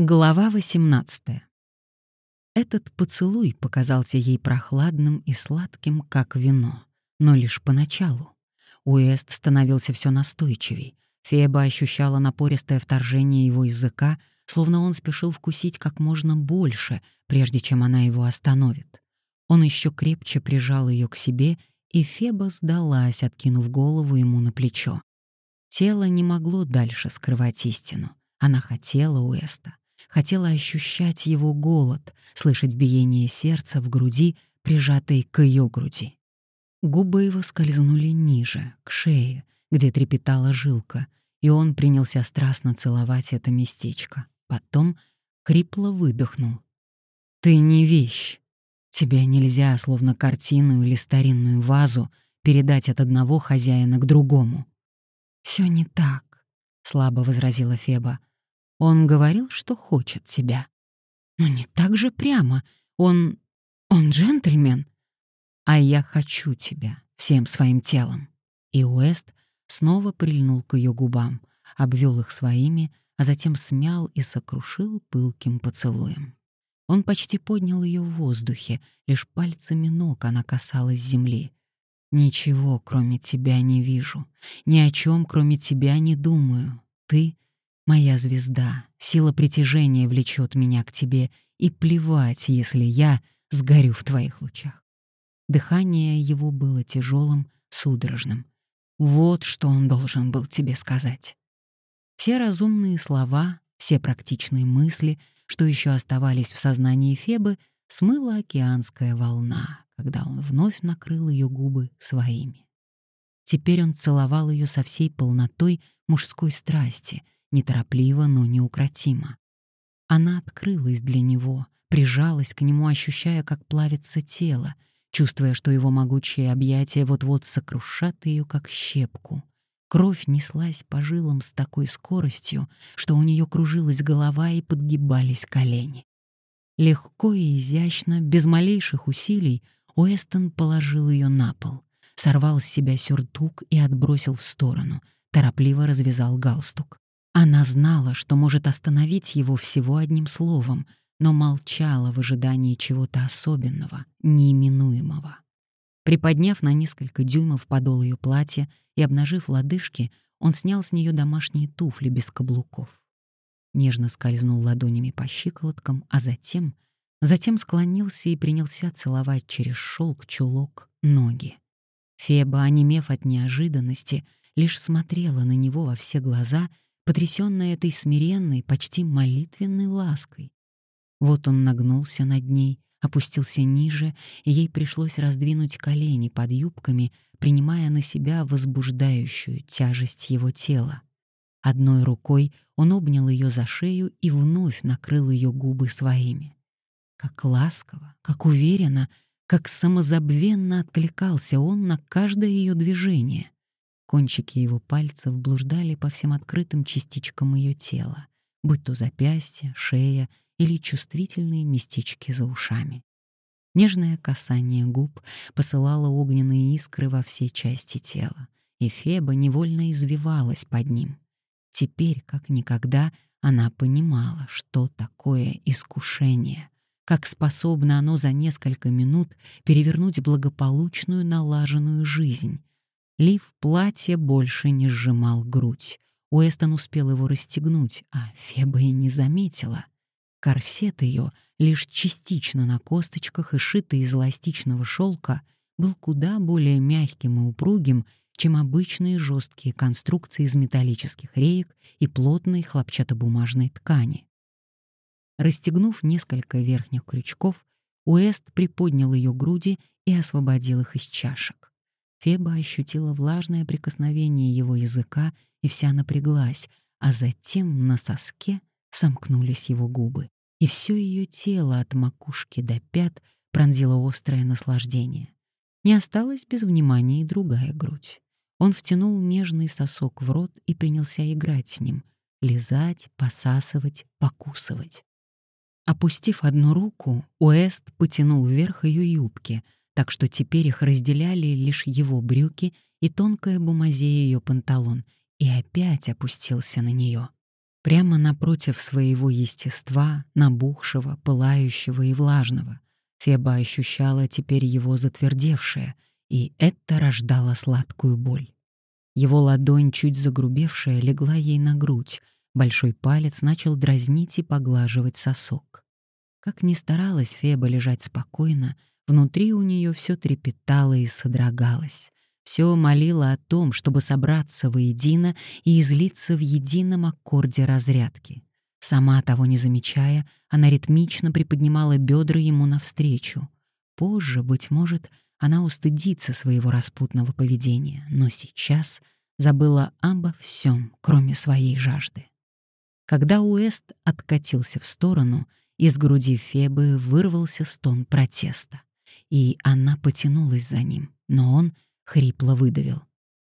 Глава 18. Этот поцелуй показался ей прохладным и сладким, как вино, но лишь поначалу. Уэст становился все настойчивей. Феба ощущала напористое вторжение его языка, словно он спешил вкусить как можно больше, прежде чем она его остановит. Он еще крепче прижал ее к себе, и Феба сдалась, откинув голову ему на плечо. Тело не могло дальше скрывать истину. Она хотела Уэста хотела ощущать его голод, слышать биение сердца в груди, прижатой к ее груди. Губы его скользнули ниже, к шее, где трепетала жилка, и он принялся страстно целовать это местечко. Потом хрипло выдохнул. «Ты не вещь. Тебя нельзя, словно картину или старинную вазу, передать от одного хозяина к другому». «Все не так», — слабо возразила Феба. Он говорил, что хочет тебя. Но не так же прямо. Он... он джентльмен. А я хочу тебя всем своим телом. И Уэст снова прильнул к ее губам, обвел их своими, а затем смял и сокрушил пылким поцелуем. Он почти поднял ее в воздухе, лишь пальцами ног она касалась земли. «Ничего, кроме тебя, не вижу. Ни о чем, кроме тебя, не думаю. Ты Моя звезда, сила притяжения влечет меня к тебе, и плевать, если я сгорю в твоих лучах. Дыхание его было тяжелым, судорожным. Вот что он должен был тебе сказать. Все разумные слова, все практичные мысли, что еще оставались в сознании Фебы, смыла океанская волна, когда он вновь накрыл ее губы своими. Теперь он целовал ее со всей полнотой мужской страсти — неторопливо, но неукротимо. Она открылась для него, прижалась к нему, ощущая, как плавится тело, чувствуя, что его могучие объятия вот-вот сокрушат ее, как щепку. Кровь неслась по жилам с такой скоростью, что у нее кружилась голова и подгибались колени. Легко и изящно, без малейших усилий, Уэстон положил ее на пол, сорвал с себя сюртук и отбросил в сторону, торопливо развязал галстук. Она знала, что может остановить его всего одним словом, но молчала в ожидании чего-то особенного, неименуемого. Приподняв на несколько дюймов подол ее платья и обнажив лодыжки, он снял с нее домашние туфли без каблуков. Нежно скользнул ладонями по щиколоткам, а затем, затем склонился и принялся целовать через шелк, чулок, ноги. Феба, онемев от неожиданности, лишь смотрела на него во все глаза — потрясённая этой смиренной, почти молитвенной лаской. Вот он нагнулся над ней, опустился ниже, и ей пришлось раздвинуть колени под юбками, принимая на себя возбуждающую тяжесть его тела. Одной рукой он обнял ее за шею и вновь накрыл ее губы своими. Как ласково, как уверенно, как самозабвенно откликался он на каждое ее движение. Кончики его пальцев блуждали по всем открытым частичкам ее тела, будь то запястье, шея или чувствительные местечки за ушами. Нежное касание губ посылало огненные искры во все части тела, и Феба невольно извивалась под ним. Теперь, как никогда, она понимала, что такое искушение, как способно оно за несколько минут перевернуть благополучную налаженную жизнь, Лиф платья больше не сжимал грудь. Уэстон успел его расстегнуть, а Феба и не заметила. Корсет ее, лишь частично на косточках и шитый из эластичного шелка, был куда более мягким и упругим, чем обычные жесткие конструкции из металлических реек и плотной хлопчатобумажной ткани. Расстегнув несколько верхних крючков, Уэст приподнял ее груди и освободил их из чашек. Феба ощутила влажное прикосновение его языка и вся напряглась, а затем на соске сомкнулись его губы, и все ее тело от макушки до пят пронзило острое наслаждение. Не осталось без внимания и другая грудь. Он втянул нежный сосок в рот и принялся играть с ним, лизать, посасывать, покусывать. Опустив одну руку, Уэст потянул вверх ее юбки — так что теперь их разделяли лишь его брюки и тонкая бумазея ее панталон, и опять опустился на нее. Прямо напротив своего естества, набухшего, пылающего и влажного, Феба ощущала теперь его затвердевшее, и это рождало сладкую боль. Его ладонь, чуть загрубевшая, легла ей на грудь, большой палец начал дразнить и поглаживать сосок. Как ни старалась Феба лежать спокойно, внутри у нее все трепетало и содрогалось. Все молило о том, чтобы собраться воедино и излиться в едином аккорде разрядки. Сама того не замечая, она ритмично приподнимала бедра ему навстречу. Позже, быть может, она устыдится своего распутного поведения, но сейчас забыла обо всем, кроме своей жажды. Когда Уэст откатился в сторону, из груди Фебы вырвался стон протеста, и она потянулась за ним, но он хрипло выдавил.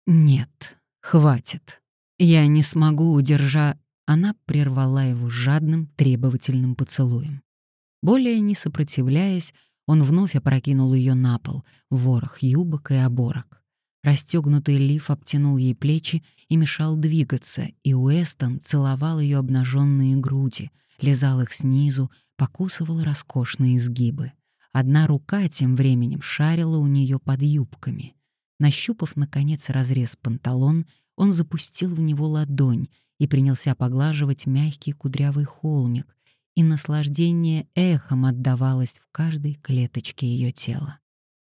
«Нет, хватит. Я не смогу удержать...» Она прервала его жадным, требовательным поцелуем. Более не сопротивляясь, он вновь опрокинул ее на пол, ворох юбок и оборок. Расстегнутый лиф обтянул ей плечи и мешал двигаться, и Уэстон целовал ее обнаженные груди, лизал их снизу, покусывал роскошные изгибы. Одна рука тем временем шарила у нее под юбками. Нащупав, наконец, разрез панталон, он запустил в него ладонь и принялся поглаживать мягкий кудрявый холмик, и наслаждение эхом отдавалось в каждой клеточке ее тела.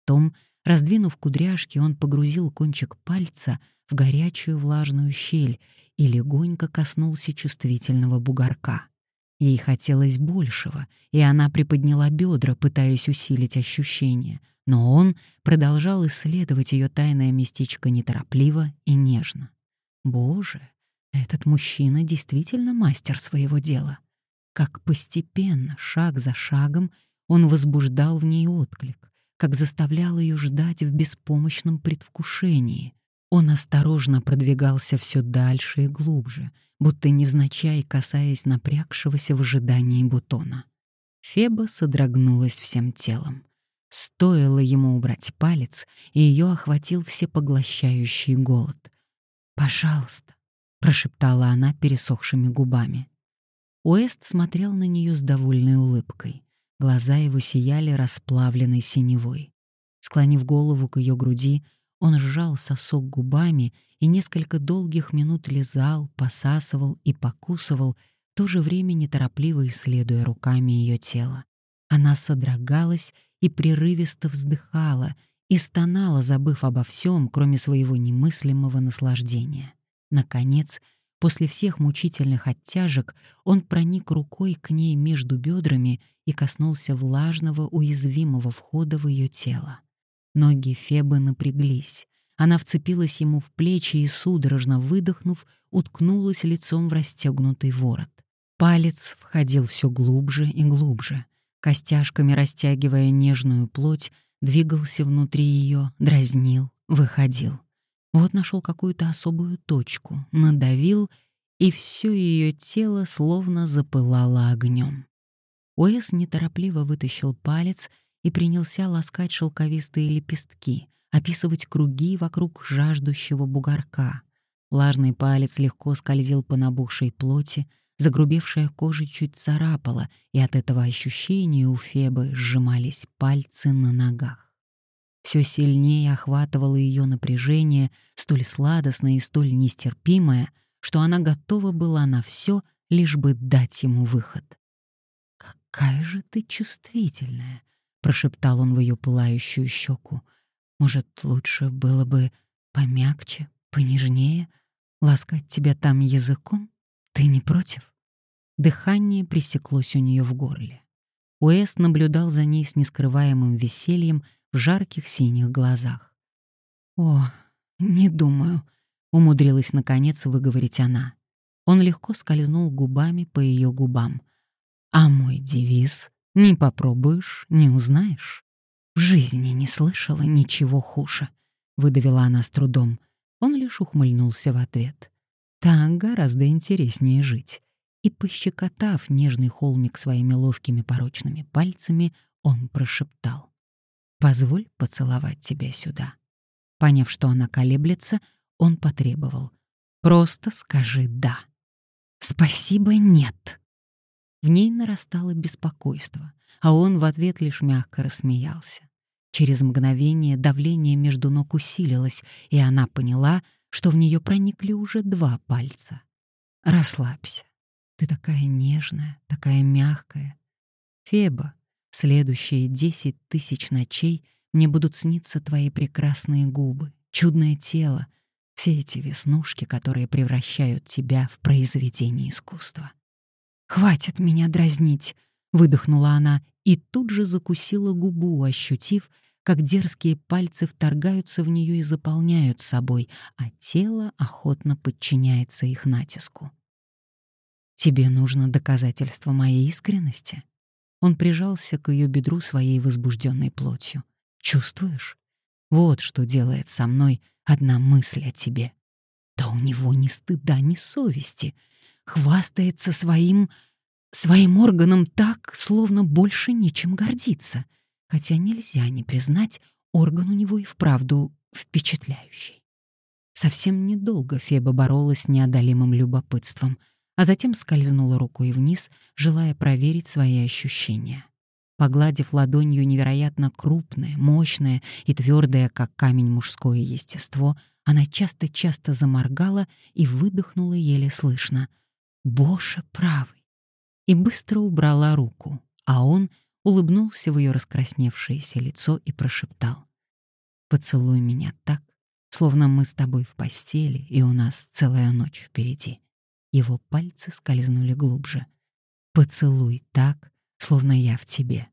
Том, раздвинув кудряшки, он погрузил кончик пальца в горячую влажную щель и легонько коснулся чувствительного бугорка. Ей хотелось большего, и она приподняла бедра, пытаясь усилить ощущение, но он продолжал исследовать ее тайное местечко неторопливо и нежно. Боже, этот мужчина действительно мастер своего дела как постепенно, шаг за шагом, он возбуждал в ней отклик, как заставлял ее ждать в беспомощном предвкушении. Он осторожно продвигался все дальше и глубже, будто невзначай касаясь напрягшегося в ожидании бутона. Феба содрогнулась всем телом. Стоило ему убрать палец, и ее охватил всепоглощающий голод. «Пожалуйста», — прошептала она пересохшими губами. Уэст смотрел на нее с довольной улыбкой. Глаза его сияли расплавленной синевой. Склонив голову к ее груди, он сжал сосок губами и несколько долгих минут лизал, посасывал и покусывал, в то же время неторопливо исследуя руками ее тело. Она содрогалась и прерывисто вздыхала и стонала, забыв обо всем, кроме своего немыслимого наслаждения. Наконец, После всех мучительных оттяжек он проник рукой к ней между бедрами и коснулся влажного, уязвимого входа в ее тело. Ноги Фебы напряглись. Она вцепилась ему в плечи и, судорожно выдохнув, уткнулась лицом в расстегнутый ворот. Палец входил все глубже и глубже. Костяшками растягивая нежную плоть, двигался внутри ее, дразнил, выходил. Вот нашел какую-то особую точку, надавил, и все ее тело словно запылало огнем. Уэс неторопливо вытащил палец и принялся ласкать шелковистые лепестки, описывать круги вокруг жаждущего бугорка. Влажный палец легко скользил по набухшей плоти, загрубевшая кожа чуть царапала, и от этого ощущения у Фебы сжимались пальцы на ногах. Все сильнее охватывало ее напряжение, столь сладостное и столь нестерпимое, что она готова была на все, лишь бы дать ему выход. «Какая же ты чувствительная!» — прошептал он в ее пылающую щеку. «Может, лучше было бы помягче, понежнее, ласкать тебя там языком? Ты не против?» Дыхание пресеклось у нее в горле. Уэст наблюдал за ней с нескрываемым весельем, в жарких синих глазах. «О, не думаю», — умудрилась наконец выговорить она. Он легко скользнул губами по ее губам. «А мой девиз — не попробуешь, не узнаешь». «В жизни не слышала ничего хуже», — выдавила она с трудом. Он лишь ухмыльнулся в ответ. «Так гораздо интереснее жить». И, пощекотав нежный холмик своими ловкими порочными пальцами, он прошептал. Позволь поцеловать тебя сюда». Поняв, что она колеблется, он потребовал. «Просто скажи «да». «Спасибо, нет». В ней нарастало беспокойство, а он в ответ лишь мягко рассмеялся. Через мгновение давление между ног усилилось, и она поняла, что в нее проникли уже два пальца. «Расслабься. Ты такая нежная, такая мягкая. Феба, следующие десять тысяч ночей мне будут сниться твои прекрасные губы, чудное тело, все эти веснушки, которые превращают тебя в произведение искусства. «Хватит меня дразнить!» — выдохнула она и тут же закусила губу, ощутив, как дерзкие пальцы вторгаются в нее и заполняют собой, а тело охотно подчиняется их натиску. «Тебе нужно доказательство моей искренности?» Он прижался к ее бедру своей возбужденной плотью. «Чувствуешь? Вот что делает со мной одна мысль о тебе. Да у него ни стыда, ни совести. Хвастается своим... своим органом так, словно больше нечем гордиться. Хотя нельзя не признать, орган у него и вправду впечатляющий. Совсем недолго Феба боролась с неодолимым любопытством — а затем скользнула рукой вниз, желая проверить свои ощущения. Погладив ладонью невероятно крупное, мощное и твердое, как камень мужское естество, она часто-часто заморгала и выдохнула еле слышно. «Боже правый!» И быстро убрала руку, а он улыбнулся в ее раскрасневшееся лицо и прошептал. «Поцелуй меня так, словно мы с тобой в постели, и у нас целая ночь впереди». Его пальцы скользнули глубже. «Поцелуй так, словно я в тебе».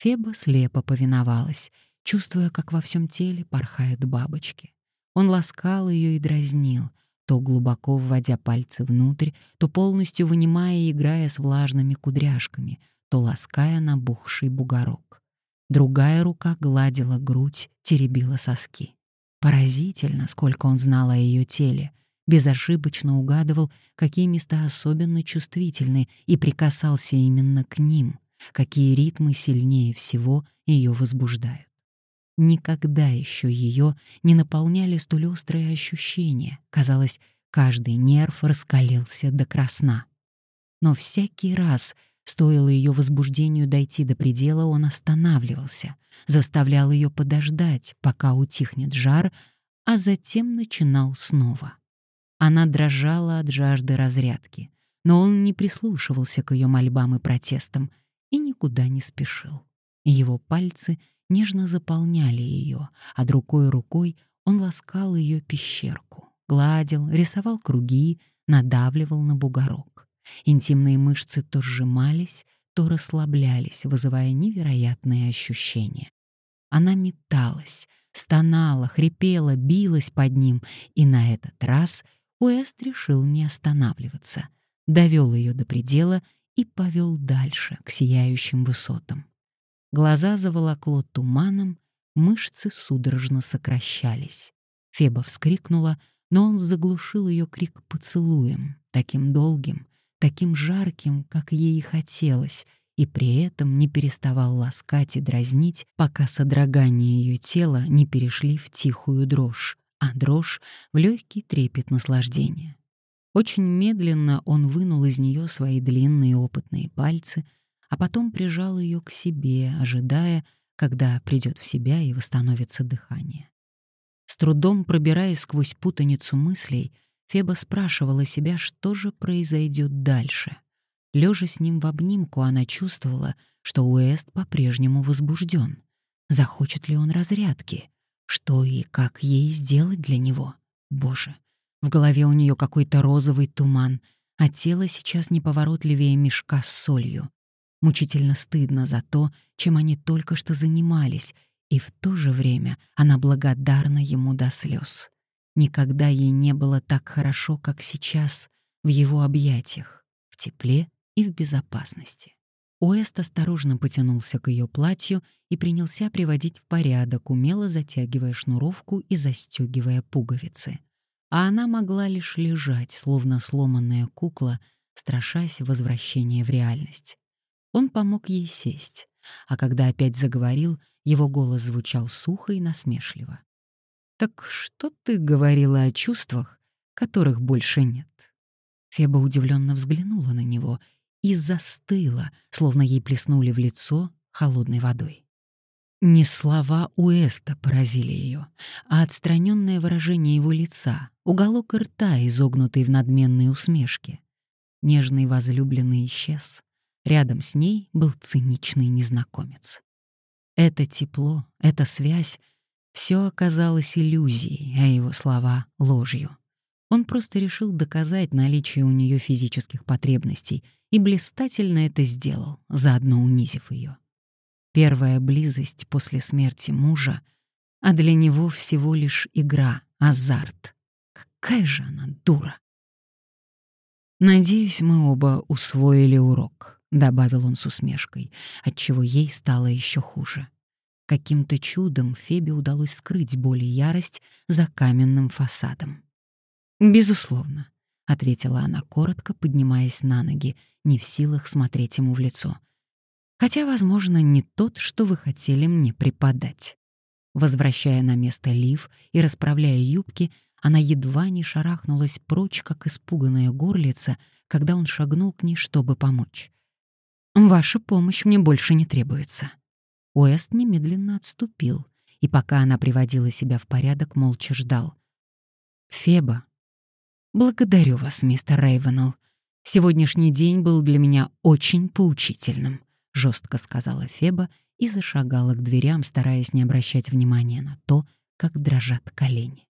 Феба слепо повиновалась, чувствуя, как во всем теле порхают бабочки. Он ласкал ее и дразнил, то глубоко вводя пальцы внутрь, то полностью вынимая и играя с влажными кудряшками, то лаская набухший бугорок. Другая рука гладила грудь, теребила соски. Поразительно, сколько он знал о ее теле — безошибочно угадывал, какие места особенно чувствительны, и прикасался именно к ним, какие ритмы сильнее всего ее возбуждают. Никогда еще ее не наполняли столь острые ощущения. Казалось, каждый нерв раскалился до красна. Но всякий раз, стоило ее возбуждению дойти до предела, он останавливался, заставлял ее подождать, пока утихнет жар, а затем начинал снова. Она дрожала от жажды разрядки, но он не прислушивался к ее мольбам и протестам и никуда не спешил. Его пальцы нежно заполняли ее, а другой рукой он ласкал ее пещерку, гладил, рисовал круги, надавливал на бугорок. Интимные мышцы то сжимались, то расслаблялись, вызывая невероятные ощущения. Она металась, стонала, хрипела, билась под ним, и на этот раз Уэст решил не останавливаться, довел ее до предела и повел дальше, к сияющим высотам. Глаза заволокло туманом, мышцы судорожно сокращались. Феба вскрикнула, но он заглушил ее крик поцелуем, таким долгим, таким жарким, как ей и хотелось, и при этом не переставал ласкать и дразнить, пока содрогания ее тела не перешли в тихую дрожь а дрожь — в легкий трепет наслаждения. Очень медленно он вынул из нее свои длинные опытные пальцы, а потом прижал ее к себе, ожидая, когда придет в себя и восстановится дыхание. С трудом пробираясь сквозь путаницу мыслей, Феба спрашивала себя, что же произойдет дальше. Лежа с ним в обнимку, она чувствовала, что Уэст по-прежнему возбужден. Захочет ли он разрядки? Что и как ей сделать для него? Боже, в голове у нее какой-то розовый туман, а тело сейчас неповоротливее мешка с солью. Мучительно стыдно за то, чем они только что занимались, и в то же время она благодарна ему до слез. Никогда ей не было так хорошо, как сейчас, в его объятиях, в тепле и в безопасности. Уэст осторожно потянулся к ее платью и принялся приводить в порядок, умело затягивая шнуровку и застегивая пуговицы. А она могла лишь лежать, словно сломанная кукла, страшась возвращения в реальность. Он помог ей сесть, а когда опять заговорил, его голос звучал сухо и насмешливо. «Так что ты говорила о чувствах, которых больше нет?» Феба удивленно взглянула на него и застыла, словно ей плеснули в лицо холодной водой. Не слова Уэста поразили ее, а отстраненное выражение его лица, уголок рта, изогнутый в надменной усмешке. Нежный возлюбленный исчез. Рядом с ней был циничный незнакомец. Это тепло, эта связь — все оказалось иллюзией, а его слова — ложью. Он просто решил доказать наличие у нее физических потребностей и блистательно это сделал, заодно унизив ее. Первая близость после смерти мужа, а для него всего лишь игра, азарт. Какая же она дура! «Надеюсь, мы оба усвоили урок», — добавил он с усмешкой, отчего ей стало еще хуже. Каким-то чудом Фебе удалось скрыть боль и ярость за каменным фасадом. «Безусловно», — ответила она коротко, поднимаясь на ноги, не в силах смотреть ему в лицо хотя, возможно, не тот, что вы хотели мне преподать. Возвращая на место лиф и расправляя юбки, она едва не шарахнулась прочь, как испуганная горлица, когда он шагнул к ней, чтобы помочь. «Ваша помощь мне больше не требуется». Уэст немедленно отступил, и пока она приводила себя в порядок, молча ждал. «Феба, благодарю вас, мистер Рейвенелл. Сегодняшний день был для меня очень поучительным жестко сказала Феба и зашагала к дверям, стараясь не обращать внимания на то, как дрожат колени.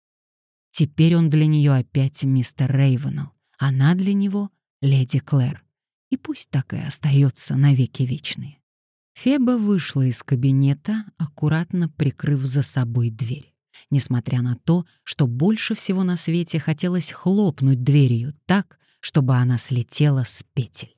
Теперь он для нее опять мистер Рейвенелл, она для него леди Клэр. И пусть так и остается навеки вечные. Феба вышла из кабинета, аккуратно прикрыв за собой дверь, несмотря на то, что больше всего на свете хотелось хлопнуть дверью так, чтобы она слетела с петель.